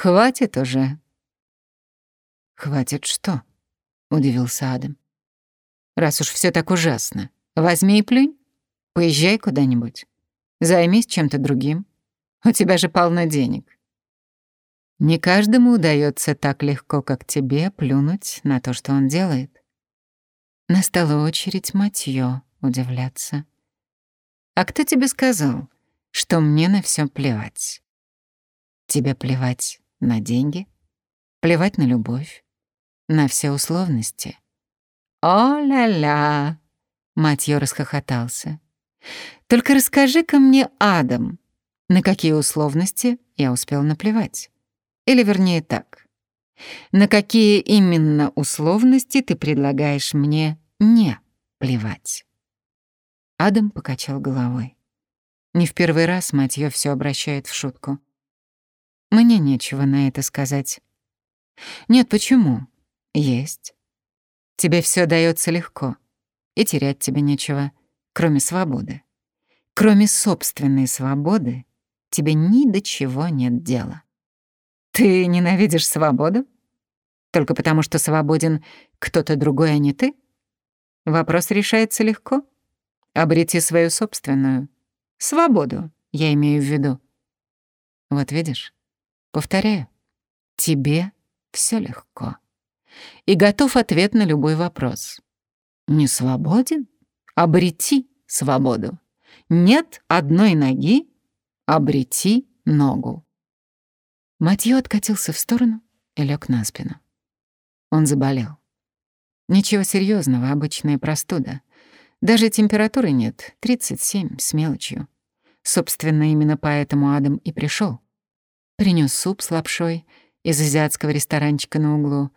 Хватит уже. Хватит что? удивился Адам. Раз уж все так ужасно, возьми и плюнь. Поезжай куда-нибудь. Займись чем-то другим. У тебя же полно денег. Не каждому удается так легко, как тебе, плюнуть на то, что он делает. Настала очередь Матьё удивляться. «А кто тебе сказал, что мне на все плевать?» «Тебе плевать на деньги, плевать на любовь, на все условности». «О-ля-ля!» — Матьё расхохотался. «Только расскажи-ка мне, Адам, на какие условности я успел наплевать?» Или вернее так. На какие именно условности ты предлагаешь мне не плевать? Адам покачал головой. Не в первый раз Матьё все обращает в шутку. Мне нечего на это сказать. Нет, почему? Есть. Тебе все дается легко, и терять тебе нечего, кроме свободы. Кроме собственной свободы тебе ни до чего нет дела. Ты ненавидишь свободу? Только потому, что свободен кто-то другой, а не ты? Вопрос решается легко. Обрети свою собственную. Свободу, я имею в виду. Вот видишь, повторяю, тебе все легко. И готов ответ на любой вопрос. Не свободен? Обрети свободу. Нет одной ноги? Обрети ногу. Матьё откатился в сторону и лег на спину. Он заболел. Ничего серьезного, обычная простуда. Даже температуры нет, 37 с мелочью. Собственно, именно поэтому Адам и пришел. Принес суп с лапшой из азиатского ресторанчика на углу,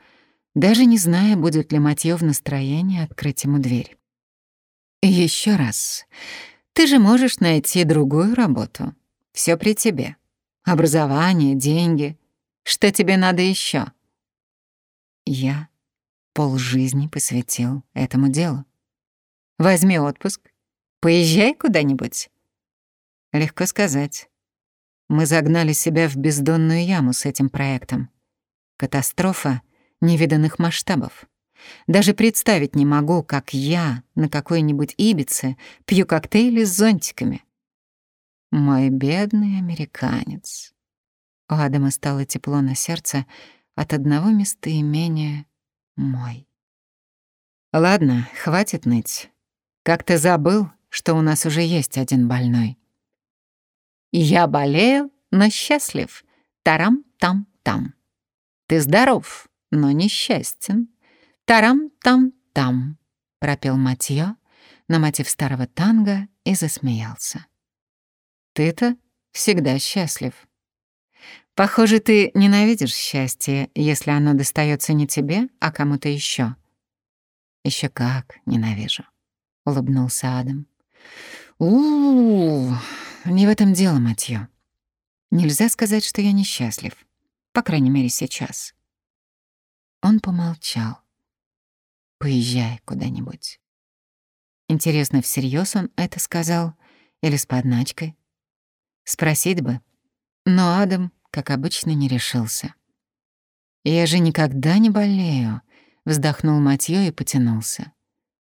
даже не зная, будет ли Матьё в настроении открыть ему дверь. Еще раз. Ты же можешь найти другую работу. Все при тебе. Образование, деньги. Что тебе надо еще? Я полжизни посвятил этому делу. Возьми отпуск, поезжай куда-нибудь. Легко сказать. Мы загнали себя в бездонную яму с этим проектом. Катастрофа невиданных масштабов. Даже представить не могу, как я на какой-нибудь Ибице пью коктейли с зонтиками. Мой бедный американец. У Адама стало тепло на сердце от одного местоимения «мой». Ладно, хватит ныть. Как ты забыл, что у нас уже есть один больной? Я болею, но счастлив. Тарам-там-там. Ты здоров, но несчастен. Тарам-там-там, пропел Матьё на мотив старого танго и засмеялся. Ты-то всегда счастлив. Похоже, ты ненавидишь счастье, если оно достается не тебе, а кому-то еще. Еще как ненавижу, улыбнулся Адам. У, -у, -у не в этом дело, Матьё. Нельзя сказать, что я несчастлив, по крайней мере, сейчас. Он помолчал. Поезжай куда-нибудь. Интересно, всерьез он это сказал или с подначкой? Спросить бы. Но Адам, как обычно, не решился. «Я же никогда не болею», — вздохнул Матьё и потянулся.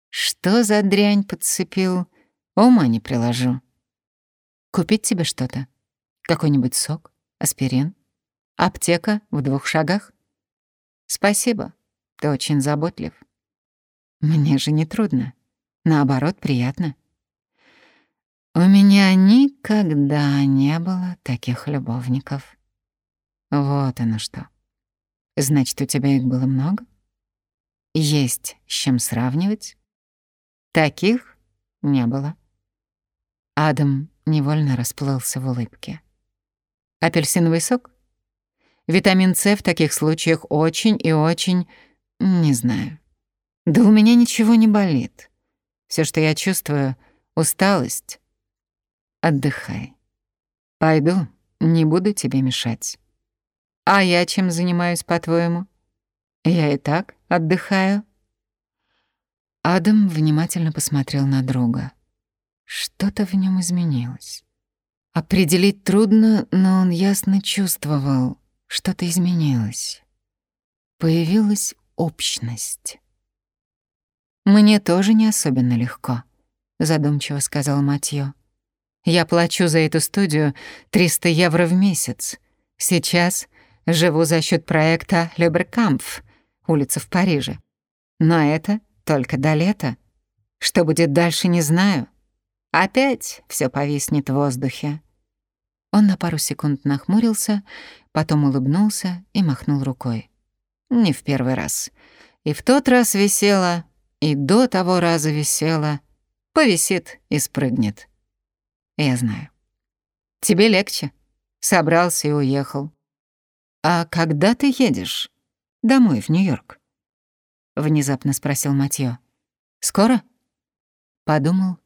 «Что за дрянь подцепил? Ума не приложу. Купить тебе что-то? Какой-нибудь сок? Аспирин? Аптека в двух шагах? Спасибо, ты очень заботлив. Мне же не трудно. Наоборот, приятно. У меня никогда не было таких любовников. Вот оно что. Значит, у тебя их было много? Есть с чем сравнивать? Таких не было. Адам невольно расплылся в улыбке. Апельсиновый сок? Витамин С в таких случаях очень и очень... Не знаю. Да у меня ничего не болит. Все, что я чувствую — усталость, Отдыхай. Пойду, не буду тебе мешать. А я чем занимаюсь, по-твоему? Я и так отдыхаю. Адам внимательно посмотрел на друга. Что-то в нем изменилось. Определить трудно, но он ясно чувствовал, Что-то изменилось. Появилась общность. «Мне тоже не особенно легко», — задумчиво сказал Матьё. «Я плачу за эту студию 300 евро в месяц. Сейчас живу за счет проекта «Люберкампф», улица в Париже. Но это только до лета. Что будет дальше, не знаю. Опять все повиснет в воздухе». Он на пару секунд нахмурился, потом улыбнулся и махнул рукой. «Не в первый раз. И в тот раз висела, и до того раза висела. Повисит и спрыгнет. Я знаю. Тебе легче. Собрался и уехал. А когда ты едешь? Домой, в Нью-Йорк? Внезапно спросил Матьё. Скоро? Подумал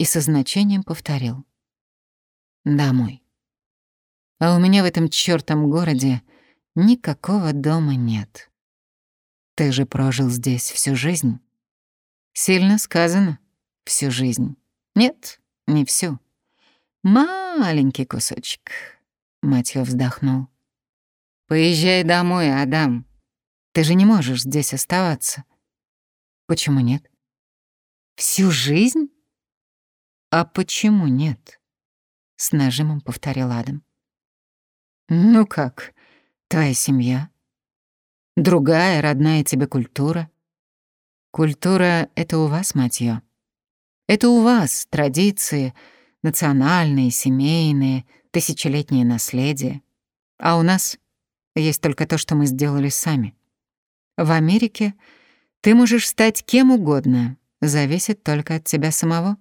и со значением повторил. Домой. А у меня в этом чёртом городе никакого дома нет. Ты же прожил здесь всю жизнь. Сильно сказано. Всю жизнь. Нет, не всю. Маленький кусочек. Матьё вздохнул. Поезжай домой, Адам. Ты же не можешь здесь оставаться. Почему нет? Всю жизнь? А почему нет? С нажимом повторил Адам. Ну как, твоя семья? Другая родная тебе культура? Культура — это у вас, Матьё. Это у вас традиции, национальные, семейные, тысячелетнее наследие. А у нас есть только то, что мы сделали сами. В Америке ты можешь стать кем угодно, зависит только от тебя самого.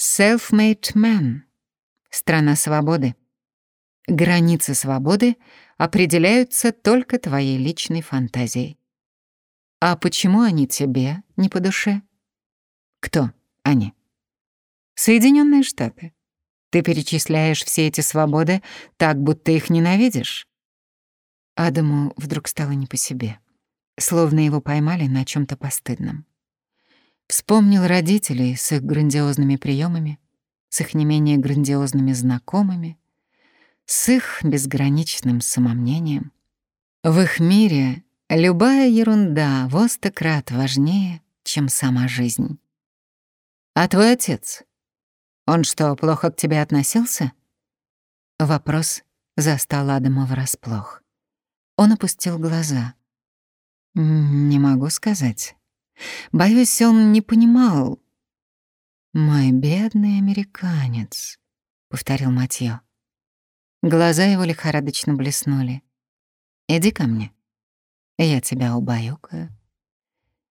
Self-made man. Страна свободы. Границы свободы определяются только твоей личной фантазией. А почему они тебе не по душе? Кто они? Соединенные Штаты. Ты перечисляешь все эти свободы так, будто их ненавидишь. Адаму вдруг стало не по себе, словно его поймали на чем то постыдном. Вспомнил родителей с их грандиозными приемами, с их не менее грандиозными знакомыми, с их безграничным самомнением. В их мире Любая ерунда во сто крат важнее, чем сама жизнь. А твой отец? Он что, плохо к тебе относился? Вопрос застал Адама врасплох. Он опустил глаза. «Не могу сказать. Боюсь, он не понимал». «Мой бедный американец», — повторил Матьё. Глаза его лихорадочно блеснули. «Иди ко мне». Я тебя убаюкаю.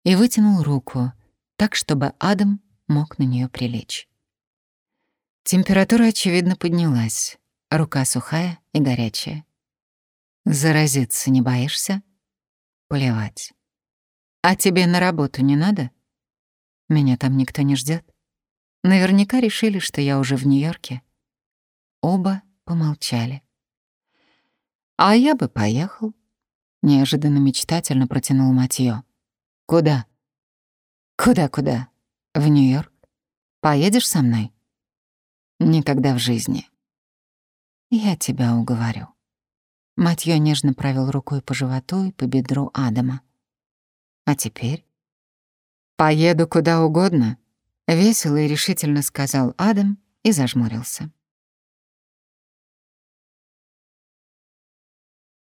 И вытянул руку, так, чтобы Адам мог на нее прилечь. Температура, очевидно, поднялась. Рука сухая и горячая. Заразиться не боишься? Плевать. А тебе на работу не надо? Меня там никто не ждет. Наверняка решили, что я уже в Нью-Йорке. Оба помолчали. А я бы поехал. Неожиданно мечтательно протянул Матьё. «Куда?» «Куда-куда? В Нью-Йорк? Поедешь со мной?» «Никогда в жизни». «Я тебя уговорю». Матьё нежно провел рукой по животу и по бедру Адама. «А теперь?» «Поеду куда угодно», — весело и решительно сказал Адам и зажмурился.